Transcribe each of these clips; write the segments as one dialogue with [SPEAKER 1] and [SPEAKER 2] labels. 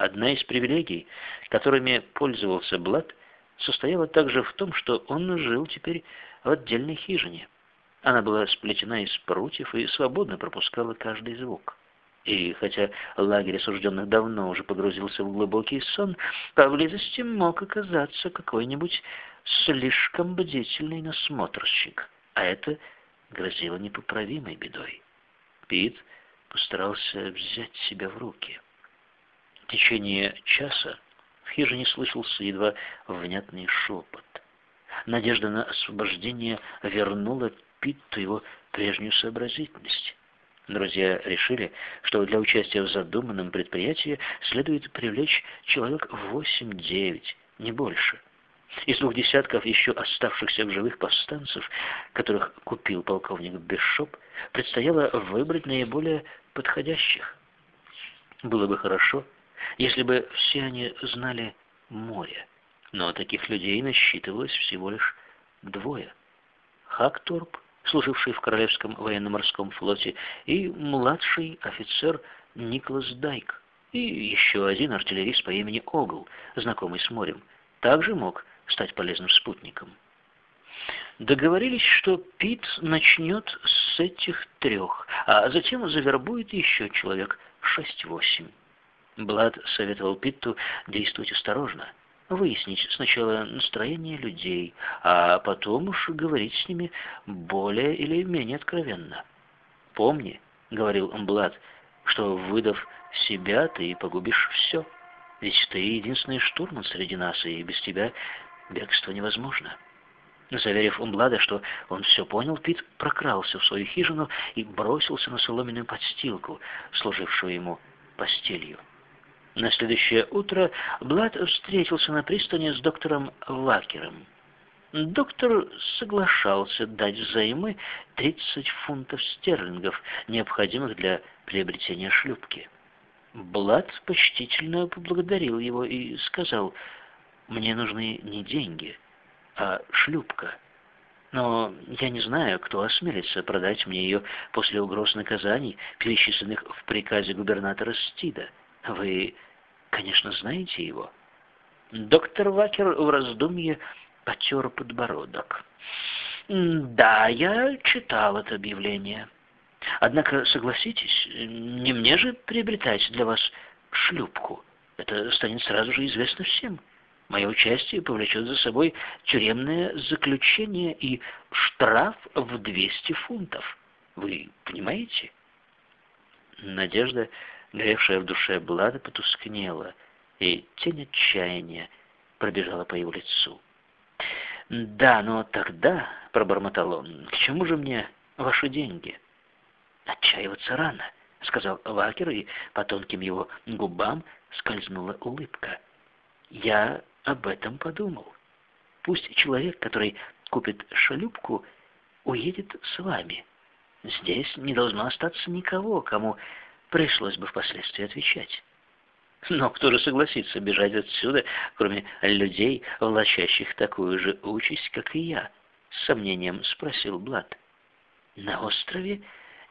[SPEAKER 1] Одна из привилегий, которыми пользовался Блад, состояла также в том, что он жил теперь в отдельной хижине. Она была сплетена из прутьев и свободно пропускала каждый звук. И хотя лагерь осужденных давно уже погрузился в глубокий сон, поблизости мог оказаться какой-нибудь слишком бдительный насмотрщик, а это грозило непоправимой бедой. Пит постарался взять себя в руки течение часа в хижине слышался едва внятный шепот. Надежда на освобождение вернула Питту его прежнюю сообразительность. Друзья решили, что для участия в задуманном предприятии следует привлечь человек 8-9, не больше. Из двух десятков еще оставшихся в живых повстанцев, которых купил полковник Бешоп, предстояло выбрать наиболее подходящих. Было бы хорошо, если бы все они знали море. Но таких людей насчитывалось всего лишь двое. Хакторп, служивший в Королевском военно-морском флоте, и младший офицер Николас Дайк, и еще один артиллерист по имени Огл, знакомый с морем, также мог стать полезным спутником. Договорились, что Пит начнет с этих трех, а затем завербует еще человек шесть-восемь. Блад советовал Питту действовать осторожно, выяснить сначала настроение людей, а потом уж говорить с ними более или менее откровенно. «Помни», — говорил Блад, — «что, выдав себя, ты погубишь все, ведь ты единственный штурман среди нас, и без тебя бегство невозможно». Заверив Умблада, что он все понял, Пит прокрался в свою хижину и бросился на соломенную подстилку, служившую ему постелью. На следующее утро Блад встретился на пристани с доктором Вакером. Доктор соглашался дать взаймы 30 фунтов стерлингов, необходимых для приобретения шлюпки. Блад почтительно поблагодарил его и сказал, «Мне нужны не деньги, а шлюпка. Но я не знаю, кто осмелится продать мне ее после угроз наказаний, перечисленных в приказе губернатора Стида». Вы, конечно, знаете его. Доктор Вакер в раздумье потер подбородок. Да, я читал это объявление. Однако, согласитесь, не мне же приобретать для вас шлюпку. Это станет сразу же известно всем. Мое участие повлечет за собой тюремное заключение и штраф в 200 фунтов. Вы понимаете? Надежда Горевшая в душе Блада потускнела, и тень отчаяния пробежала по его лицу. «Да, но тогда, — пробормотал он, — к чему же мне ваши деньги?» «Отчаиваться рано», — сказал Вакер, и по тонким его губам скользнула улыбка. «Я об этом подумал. Пусть человек, который купит шалюпку, уедет с вами. Здесь не должно остаться никого, кому пришлось бы впоследствии отвечать. Но кто же согласится бежать отсюда, кроме людей, влачащих такую же участь, как и я? С сомнением спросил Блад. На острове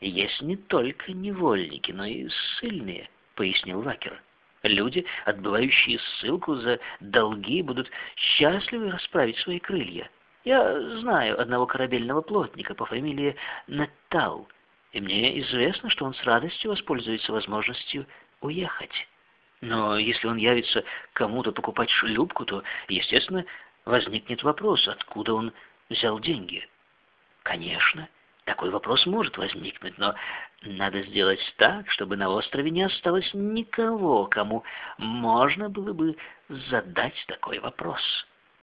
[SPEAKER 1] есть не только невольники, но и ссыльные, пояснил Вакер. Люди, отбывающие ссылку за долги, будут счастливы расправить свои крылья. Я знаю одного корабельного плотника по фамилии Неттал, и мне известно, что он с радостью воспользуется возможностью уехать. Но если он явится кому-то покупать шлюпку, то, естественно, возникнет вопрос, откуда он взял деньги. Конечно, такой вопрос может возникнуть, но надо сделать так, чтобы на острове не осталось никого, кому можно было бы задать такой вопрос.